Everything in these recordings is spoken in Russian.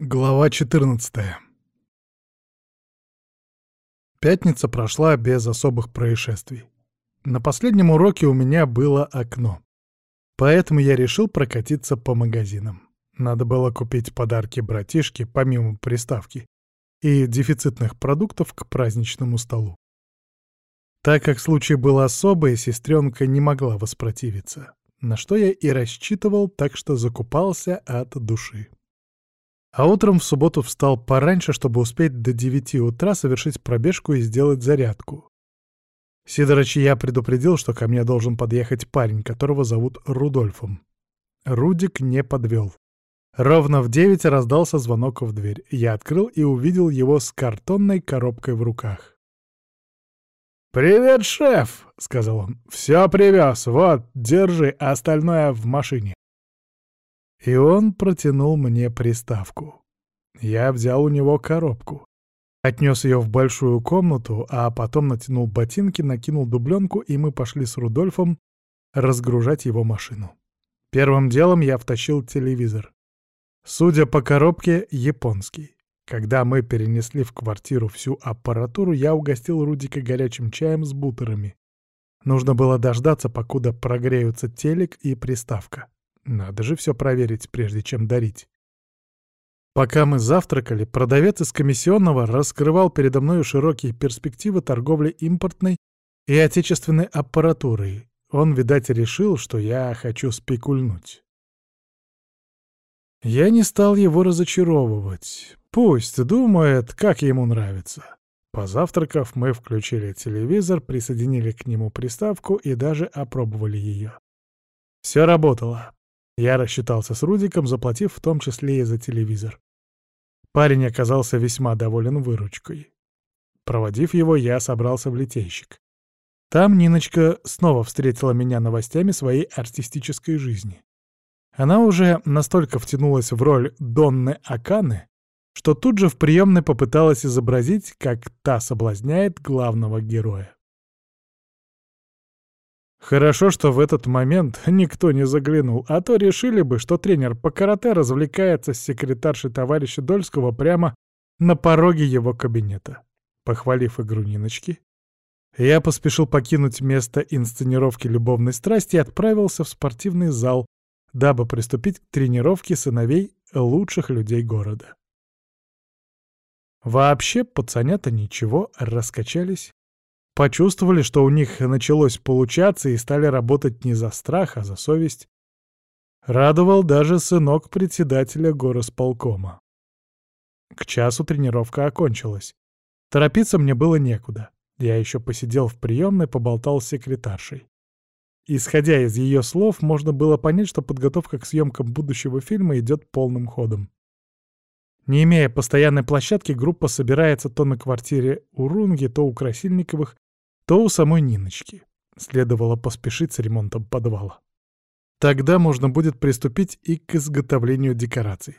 Глава 14 Пятница прошла без особых происшествий. На последнем уроке у меня было окно. Поэтому я решил прокатиться по магазинам. Надо было купить подарки братишке, помимо приставки, и дефицитных продуктов к праздничному столу. Так как случай был особый, сестренка не могла воспротивиться, на что я и рассчитывал, так что закупался от души. А утром в субботу встал пораньше, чтобы успеть до 9 утра совершить пробежку и сделать зарядку. Сидорыч я предупредил, что ко мне должен подъехать парень, которого зовут Рудольфом. Рудик не подвел. Ровно в девять раздался звонок в дверь. Я открыл и увидел его с картонной коробкой в руках. «Привет, шеф!» — сказал он. «Все привез. Вот, держи, остальное в машине». И он протянул мне приставку. Я взял у него коробку. Отнес ее в большую комнату, а потом натянул ботинки, накинул дубленку, и мы пошли с Рудольфом разгружать его машину. Первым делом я втащил телевизор. Судя по коробке, японский. Когда мы перенесли в квартиру всю аппаратуру, я угостил Рудика горячим чаем с бутерами. Нужно было дождаться, покуда прогреются телек и приставка. Надо же все проверить, прежде чем дарить. Пока мы завтракали, продавец из комиссионного раскрывал передо мной широкие перспективы торговли импортной и отечественной аппаратурой. Он, видать, решил, что я хочу спекульнуть. Я не стал его разочаровывать. Пусть думает, как ему нравится. Позавтракав, мы включили телевизор, присоединили к нему приставку и даже опробовали ее. Все работало. Я рассчитался с Рудиком, заплатив в том числе и за телевизор. Парень оказался весьма доволен выручкой. Проводив его, я собрался в литейщик. Там Ниночка снова встретила меня новостями своей артистической жизни. Она уже настолько втянулась в роль Донны Аканы, что тут же в приемной попыталась изобразить, как та соблазняет главного героя. Хорошо, что в этот момент никто не заглянул, а то решили бы, что тренер по карате развлекается с секретаршей товарища Дольского прямо на пороге его кабинета. Похвалив игру Ниночки, я поспешил покинуть место инсценировки любовной страсти и отправился в спортивный зал, дабы приступить к тренировке сыновей лучших людей города. Вообще пацанята ничего, раскачались, Почувствовали, что у них началось получаться и стали работать не за страх, а за совесть. Радовал даже сынок председателя горосполкома. К часу тренировка окончилась. Торопиться мне было некуда. Я еще посидел в приемной, поболтал с секретаршей. Исходя из ее слов, можно было понять, что подготовка к съемкам будущего фильма идет полным ходом. Не имея постоянной площадки, группа собирается то на квартире у Рунги, то у Красильниковых, то у самой Ниночки. Следовало поспешить с ремонтом подвала. Тогда можно будет приступить и к изготовлению декораций.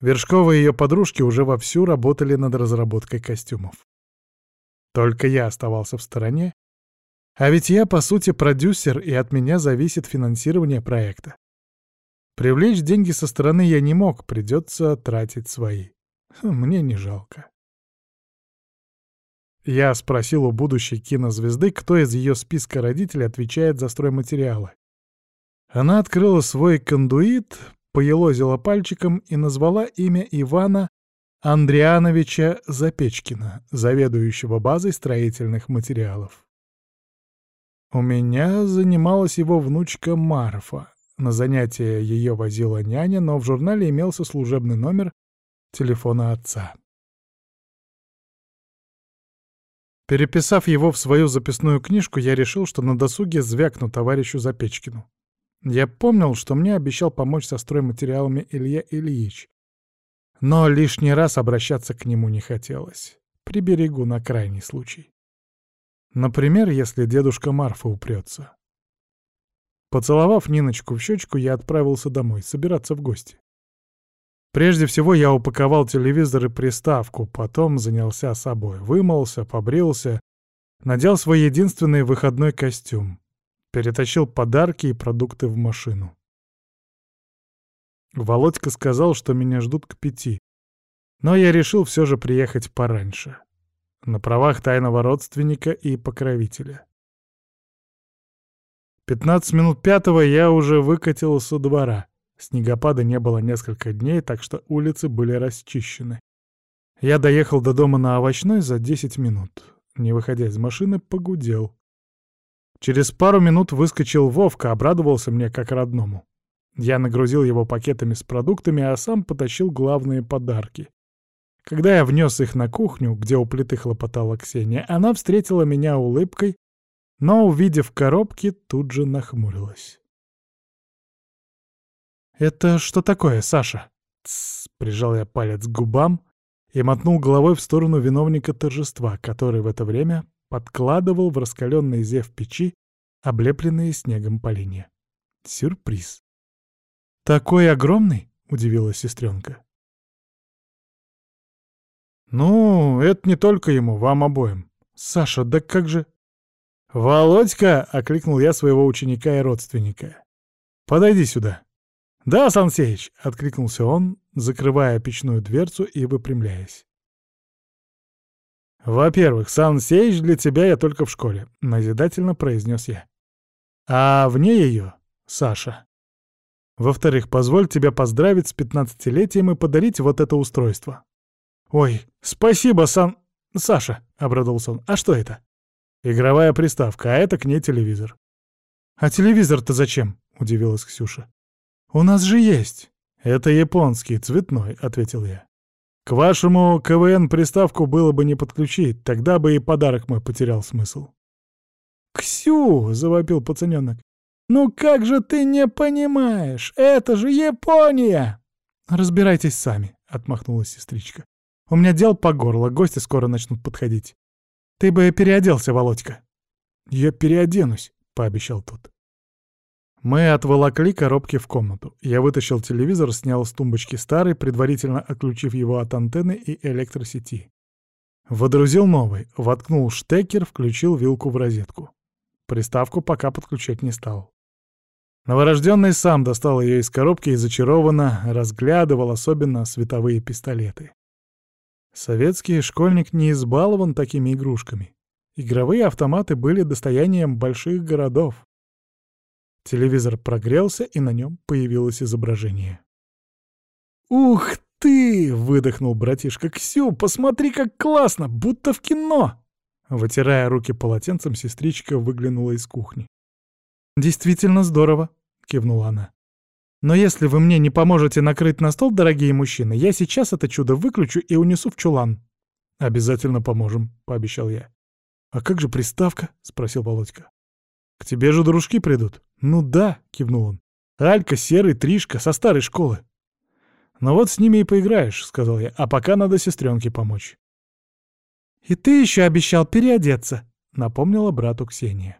Вершкова и ее подружки уже вовсю работали над разработкой костюмов. Только я оставался в стороне, а ведь я, по сути, продюсер, и от меня зависит финансирование проекта. Привлечь деньги со стороны я не мог, придется тратить свои. Мне не жалко. Я спросил у будущей кинозвезды, кто из ее списка родителей отвечает за стройматериалы. Она открыла свой кондуит, поелозила пальчиком и назвала имя Ивана Андриановича Запечкина, заведующего базой строительных материалов. У меня занималась его внучка Марфа. На занятия ее возила няня, но в журнале имелся служебный номер телефона отца. Переписав его в свою записную книжку, я решил, что на досуге звякну товарищу Запечкину. Я помнил, что мне обещал помочь со стройматериалами Илья Ильич. Но лишний раз обращаться к нему не хотелось. Приберегу на крайний случай. Например, если дедушка Марфа упрется. Поцеловав Ниночку в щечку, я отправился домой, собираться в гости. Прежде всего я упаковал телевизор и приставку, потом занялся собой, вымылся, побрился, надел свой единственный выходной костюм, перетащил подарки и продукты в машину. Володька сказал, что меня ждут к пяти. Но я решил все же приехать пораньше. На правах тайного родственника и покровителя. Пятнадцать минут пятого я уже выкатил со двора. Снегопада не было несколько дней, так что улицы были расчищены. Я доехал до дома на овощной за десять минут. Не выходя из машины, погудел. Через пару минут выскочил Вовка, обрадовался мне как родному. Я нагрузил его пакетами с продуктами, а сам потащил главные подарки. Когда я внес их на кухню, где у плиты хлопотала Ксения, она встретила меня улыбкой но, увидев коробки, тут же нахмурилась. «Это что такое, Саша?» Тссс, прижал я палец к губам и мотнул головой в сторону виновника торжества, который в это время подкладывал в раскаленный зев печи облепленные снегом поленья. Сюрприз. «Такой огромный?» — удивилась сестренка. «Ну, это не только ему, вам обоим. Саша, да как же...» «Володька!» — окликнул я своего ученика и родственника. «Подойди сюда». «Да, Сансеич!» — откликнулся он, закрывая печную дверцу и выпрямляясь. «Во-первых, Сансеич для тебя я только в школе», — назидательно произнес я. «А вне ее — Саша. Во-вторых, позволь тебя поздравить с пятнадцатилетием и подарить вот это устройство». «Ой, спасибо, Сан... Саша!» — обрадовался он. «А что это?» Игровая приставка, а это к ней телевизор. «А телевизор-то зачем?» — удивилась Ксюша. «У нас же есть». «Это японский, цветной», — ответил я. «К вашему КВН приставку было бы не подключить, тогда бы и подарок мой потерял смысл». «Ксю!» — завопил пацаненок. «Ну как же ты не понимаешь? Это же Япония!» «Разбирайтесь сами», — отмахнулась сестричка. «У меня дел по горло, гости скоро начнут подходить». «Ты бы переоделся, Володька». «Я переоденусь», — пообещал тот. Мы отволокли коробки в комнату. Я вытащил телевизор, снял с тумбочки старый, предварительно отключив его от антенны и электросети. Водрузил новый, воткнул штекер, включил вилку в розетку. Приставку пока подключать не стал. Новорожденный сам достал ее из коробки и зачарованно разглядывал особенно световые пистолеты. Советский школьник не избалован такими игрушками. Игровые автоматы были достоянием больших городов. Телевизор прогрелся, и на нем появилось изображение. «Ух ты!» — выдохнул братишка. «Ксю, посмотри, как классно! Будто в кино!» Вытирая руки полотенцем, сестричка выглянула из кухни. «Действительно здорово!» — кивнула она. Но если вы мне не поможете накрыть на стол, дорогие мужчины, я сейчас это чудо выключу и унесу в чулан». «Обязательно поможем», — пообещал я. «А как же приставка?» — спросил Володька. «К тебе же дружки придут?» «Ну да», — кивнул он. «Алька, Серый, Тришка, со старой школы». «Ну вот с ними и поиграешь», — сказал я, «а пока надо сестренке помочь». «И ты еще обещал переодеться», — напомнила брату Ксения.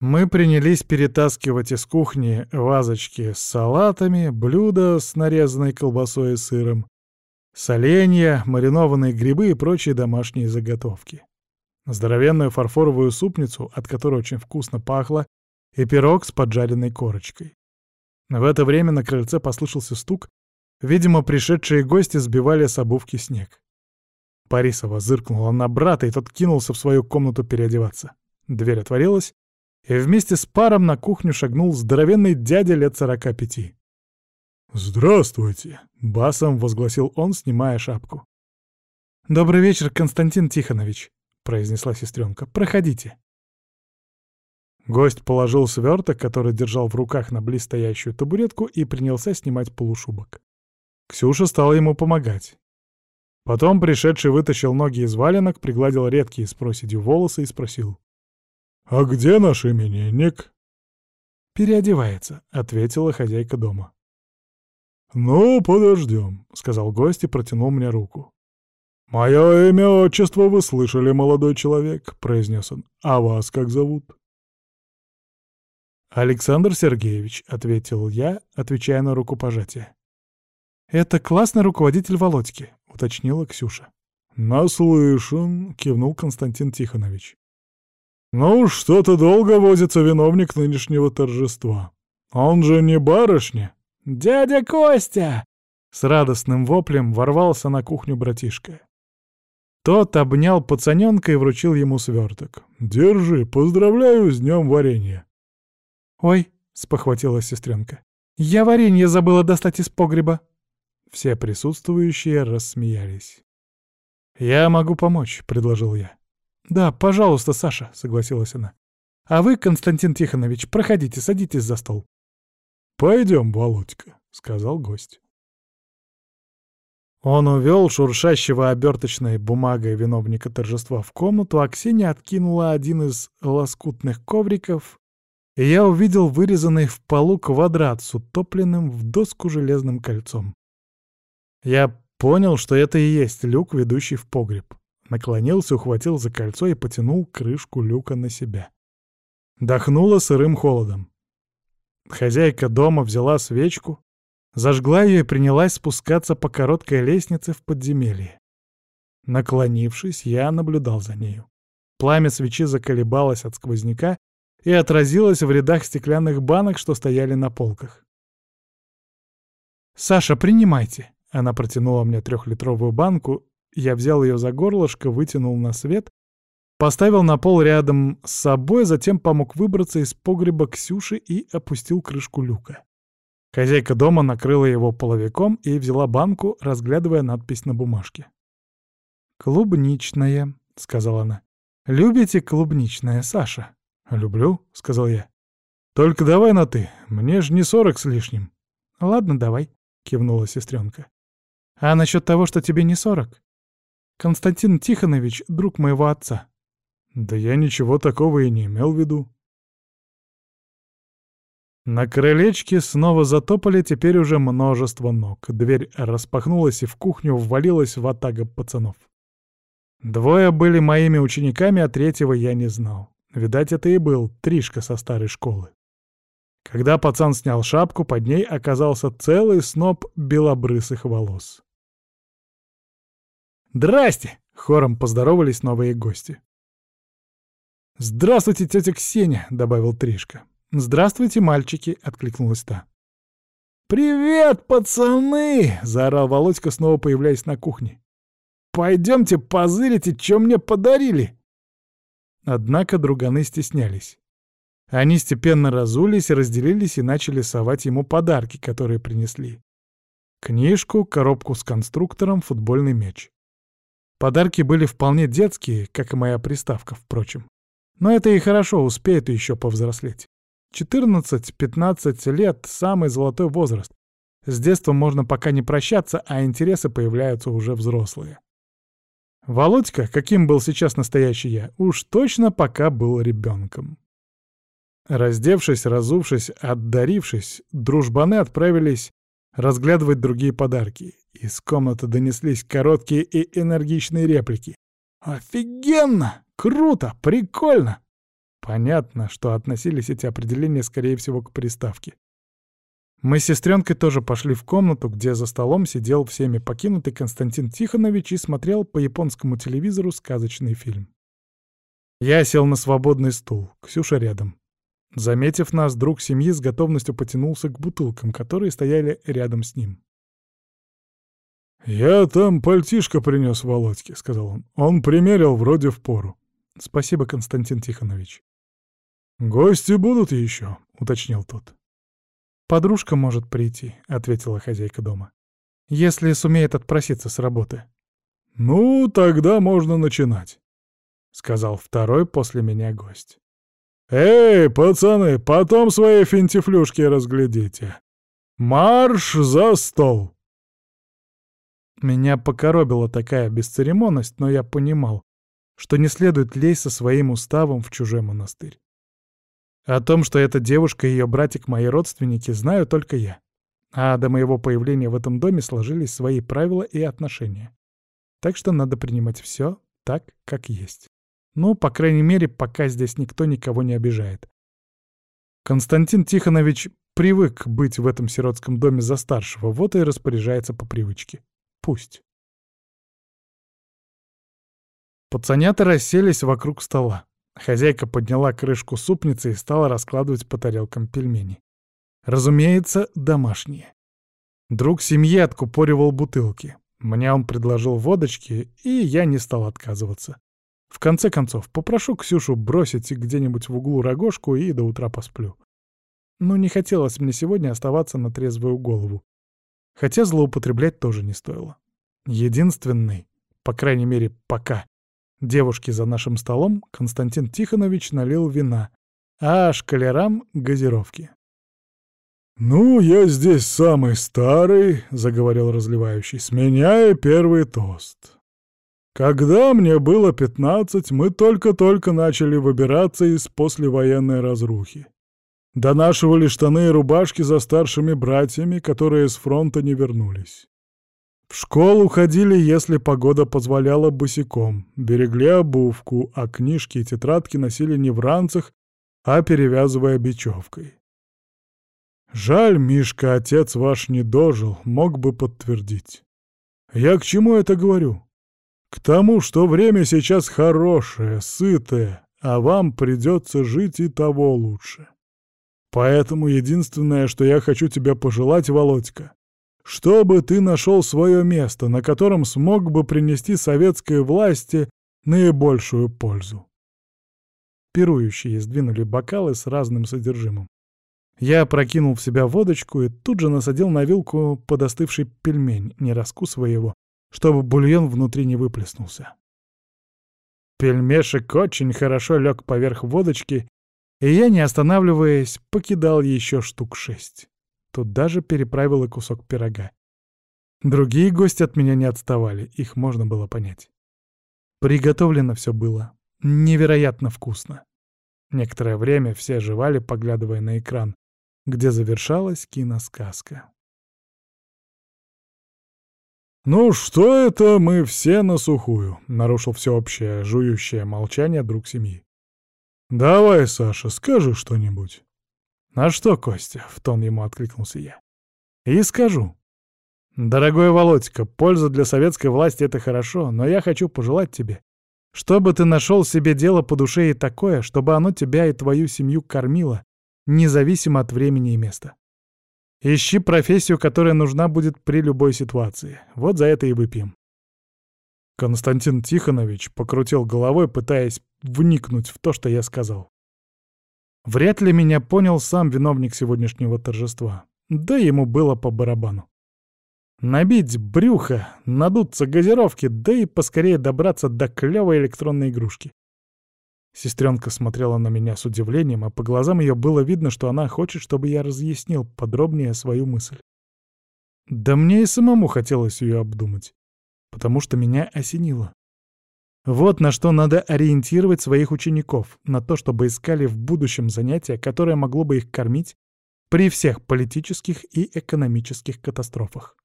Мы принялись перетаскивать из кухни вазочки с салатами, блюда с нарезанной колбасой и сыром, соленья, маринованные грибы и прочие домашние заготовки. Здоровенную фарфоровую супницу, от которой очень вкусно пахло, и пирог с поджаренной корочкой. В это время на крыльце послышался стук. Видимо, пришедшие гости сбивали с обувки снег. Парисова зыркнула на брата, и тот кинулся в свою комнату переодеваться. Дверь отворилась, и вместе с паром на кухню шагнул здоровенный дядя лет сорока пяти. «Здравствуйте!» — басом возгласил он, снимая шапку. «Добрый вечер, Константин Тихонович», — произнесла сестренка. «Проходите». Гость положил сверток, который держал в руках на близстоящую табуретку, и принялся снимать полушубок. Ксюша стала ему помогать. Потом пришедший вытащил ноги из валенок, пригладил редкие с проседью волосы и спросил. «А где наш именинник?» «Переодевается», — ответила хозяйка дома. «Ну, подождем», — сказал гость и протянул мне руку. «Мое имя, отчество вы слышали, молодой человек», — произнес он. «А вас как зовут?» «Александр Сергеевич», — ответил я, отвечая на рукопожатие. «Это классный руководитель Володьки», — уточнила Ксюша. «Наслышан», — кивнул Константин Тихонович. «Ну, что-то долго возится виновник нынешнего торжества. Он же не барышня!» «Дядя Костя!» С радостным воплем ворвался на кухню братишка. Тот обнял пацаненка и вручил ему сверток. «Держи, поздравляю с днем варенья!» «Ой!» — спохватилась сестренка. «Я варенье забыла достать из погреба!» Все присутствующие рассмеялись. «Я могу помочь», — предложил я. «Да, пожалуйста, Саша», — согласилась она. «А вы, Константин Тихонович, проходите, садитесь за стол». «Пойдем, Володька», — сказал гость. Он увел шуршащего оберточной бумагой виновника торжества в комнату, а Ксения откинула один из лоскутных ковриков, и я увидел вырезанный в полу квадрат с утопленным в доску железным кольцом. Я понял, что это и есть люк, ведущий в погреб. Наклонился, ухватил за кольцо и потянул крышку люка на себя. Дохнуло сырым холодом. Хозяйка дома взяла свечку, Зажгла ее и принялась спускаться по короткой лестнице в подземелье. Наклонившись, я наблюдал за нею. Пламя свечи заколебалось от сквозняка и отразилось в рядах стеклянных банок, что стояли на полках. «Саша, принимайте!» Она протянула мне трехлитровую банку, я взял ее за горлышко, вытянул на свет, поставил на пол рядом с собой, затем помог выбраться из погреба Ксюши и опустил крышку люка. Хозяйка дома накрыла его половиком и взяла банку, разглядывая надпись на бумажке. «Клубничная», — сказала она. «Любите клубничное, Саша?» «Люблю», — сказал я. «Только давай на «ты», мне же не сорок с лишним». «Ладно, давай», — кивнула сестренка. «А насчет того, что тебе не сорок?» «Константин Тихонович — друг моего отца». «Да я ничего такого и не имел в виду», на крылечке снова затопали теперь уже множество ног. Дверь распахнулась, и в кухню ввалилась ватага пацанов. Двое были моими учениками, а третьего я не знал. Видать, это и был Тришка со старой школы. Когда пацан снял шапку, под ней оказался целый сноп белобрысых волос. «Здрасте!» — хором поздоровались новые гости. «Здравствуйте, тетя Ксения!» — добавил Тришка. «Здравствуйте, мальчики!» — откликнулась та. «Привет, пацаны!» — заорал Володька, снова появляясь на кухне. «Пойдемте позырите, что мне подарили!» Однако друганы стеснялись. Они степенно разулись, разделились и начали совать ему подарки, которые принесли. Книжку, коробку с конструктором, футбольный мяч. Подарки были вполне детские, как и моя приставка, впрочем. Но это и хорошо, успеет еще повзрослеть. 14-15 лет — самый золотой возраст. С детства можно пока не прощаться, а интересы появляются уже взрослые. Володька, каким был сейчас настоящий я, уж точно пока был ребенком. Раздевшись, разувшись, отдарившись, дружбаны отправились разглядывать другие подарки. Из комнаты донеслись короткие и энергичные реплики. «Офигенно! Круто! Прикольно!» Понятно, что относились эти определения, скорее всего, к приставке. Мы с сестренкой тоже пошли в комнату, где за столом сидел всеми покинутый Константин Тихонович и смотрел по японскому телевизору сказочный фильм. Я сел на свободный стул, Ксюша рядом. Заметив нас, друг семьи с готовностью потянулся к бутылкам, которые стояли рядом с ним. «Я там пальтишко принес Володьке», — сказал он. «Он примерил вроде в пору». «Спасибо, Константин Тихонович». «Гости будут еще», — уточнил тот. «Подружка может прийти», — ответила хозяйка дома. «Если сумеет отпроситься с работы». «Ну, тогда можно начинать», — сказал второй после меня гость. «Эй, пацаны, потом свои финтифлюшки разглядите. Марш за стол!» Меня покоробила такая бесцеремонность, но я понимал, что не следует лезть со своим уставом в чужой монастырь. О том, что эта девушка и ее братик мои родственники, знаю только я. А до моего появления в этом доме сложились свои правила и отношения. Так что надо принимать все так, как есть. Ну, по крайней мере, пока здесь никто никого не обижает. Константин Тихонович привык быть в этом сиротском доме за старшего, вот и распоряжается по привычке. Пусть. Пацанята расселись вокруг стола. Хозяйка подняла крышку супницы и стала раскладывать по тарелкам пельмени. Разумеется, домашние. Друг семьи откупоривал бутылки. Мне он предложил водочки, и я не стал отказываться. В конце концов, попрошу Ксюшу бросить где-нибудь в углу рогожку и до утра посплю. Но не хотелось мне сегодня оставаться на трезвую голову. Хотя злоупотреблять тоже не стоило. Единственный, по крайней мере, пока, девушке за нашим столом Константин Тихонович налил вина, а шкалерам — газировки. «Ну, я здесь самый старый», — заговорил разливающий, — «сменяя первый тост. Когда мне было пятнадцать, мы только-только начали выбираться из послевоенной разрухи. Донашивали штаны и рубашки за старшими братьями, которые с фронта не вернулись. В школу ходили, если погода позволяла, босиком, берегли обувку, а книжки и тетрадки носили не в ранцах, а перевязывая бечевкой. Жаль, Мишка, отец ваш не дожил, мог бы подтвердить. Я к чему это говорю? К тому, что время сейчас хорошее, сытое, а вам придется жить и того лучше. Поэтому единственное, что я хочу тебе пожелать, Володька, чтобы ты нашел свое место, на котором смог бы принести советской власти наибольшую пользу. Пирующие сдвинули бокалы с разным содержимым. Я прокинул в себя водочку и тут же насадил на вилку подостывший пельмень, не раскусывая его, чтобы бульон внутри не выплеснулся. Пельмешек очень хорошо лег поверх водочки, и я, не останавливаясь, покидал еще штук шесть. Тут даже переправил и кусок пирога. Другие гости от меня не отставали, их можно было понять. Приготовлено все было. Невероятно вкусно. Некоторое время все жевали, поглядывая на экран, где завершалась киносказка. «Ну что это мы все на сухую?» — нарушил всеобщее жующее молчание друг семьи. «Давай, Саша, скажи что-нибудь». «А что, Костя?» — в тон ему откликнулся я. «И скажу. Дорогой Володька, польза для советской власти — это хорошо, но я хочу пожелать тебе, чтобы ты нашел себе дело по душе и такое, чтобы оно тебя и твою семью кормило, независимо от времени и места. Ищи профессию, которая нужна будет при любой ситуации. Вот за это и выпьем. Константин Тихонович покрутил головой, пытаясь вникнуть в то, что я сказал. Вряд ли меня понял сам виновник сегодняшнего торжества. Да ему было по барабану. Набить брюхо, надуться газировки, да и поскорее добраться до клевой электронной игрушки. Сестренка смотрела на меня с удивлением, а по глазам ее было видно, что она хочет, чтобы я разъяснил подробнее свою мысль. Да мне и самому хотелось ее обдумать, потому что меня осенило. Вот на что надо ориентировать своих учеников, на то, чтобы искали в будущем занятие, которое могло бы их кормить при всех политических и экономических катастрофах.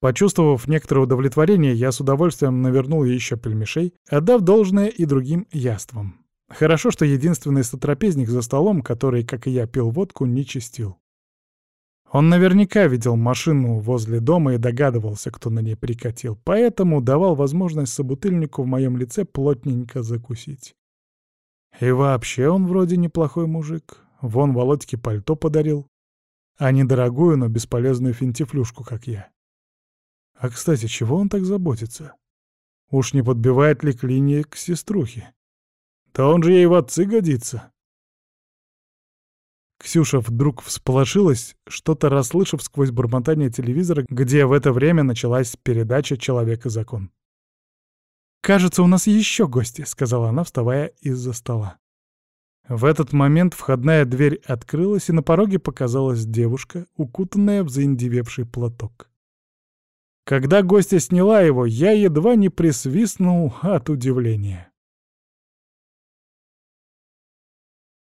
Почувствовав некоторое удовлетворение, я с удовольствием навернул еще пельмешей, отдав должное и другим яствам. Хорошо, что единственный сотрапезник за столом, который, как и я, пил водку, не чистил. Он наверняка видел машину возле дома и догадывался, кто на ней прикатил, поэтому давал возможность собутыльнику в моем лице плотненько закусить. И вообще он вроде неплохой мужик. Вон Володьке пальто подарил. А не дорогую, но бесполезную финтифлюшку, как я. А, кстати, чего он так заботится? Уж не подбивает ли клинья к сеструхе? Да он же ей в отцы годится. Ксюша вдруг всполошилась, что-то расслышав сквозь бормотание телевизора, где в это время началась передача «Человек и закон». «Кажется, у нас еще гости», — сказала она, вставая из-за стола. В этот момент входная дверь открылась, и на пороге показалась девушка, укутанная в заиндевевший платок. Когда гостья сняла его, я едва не присвистнул от удивления.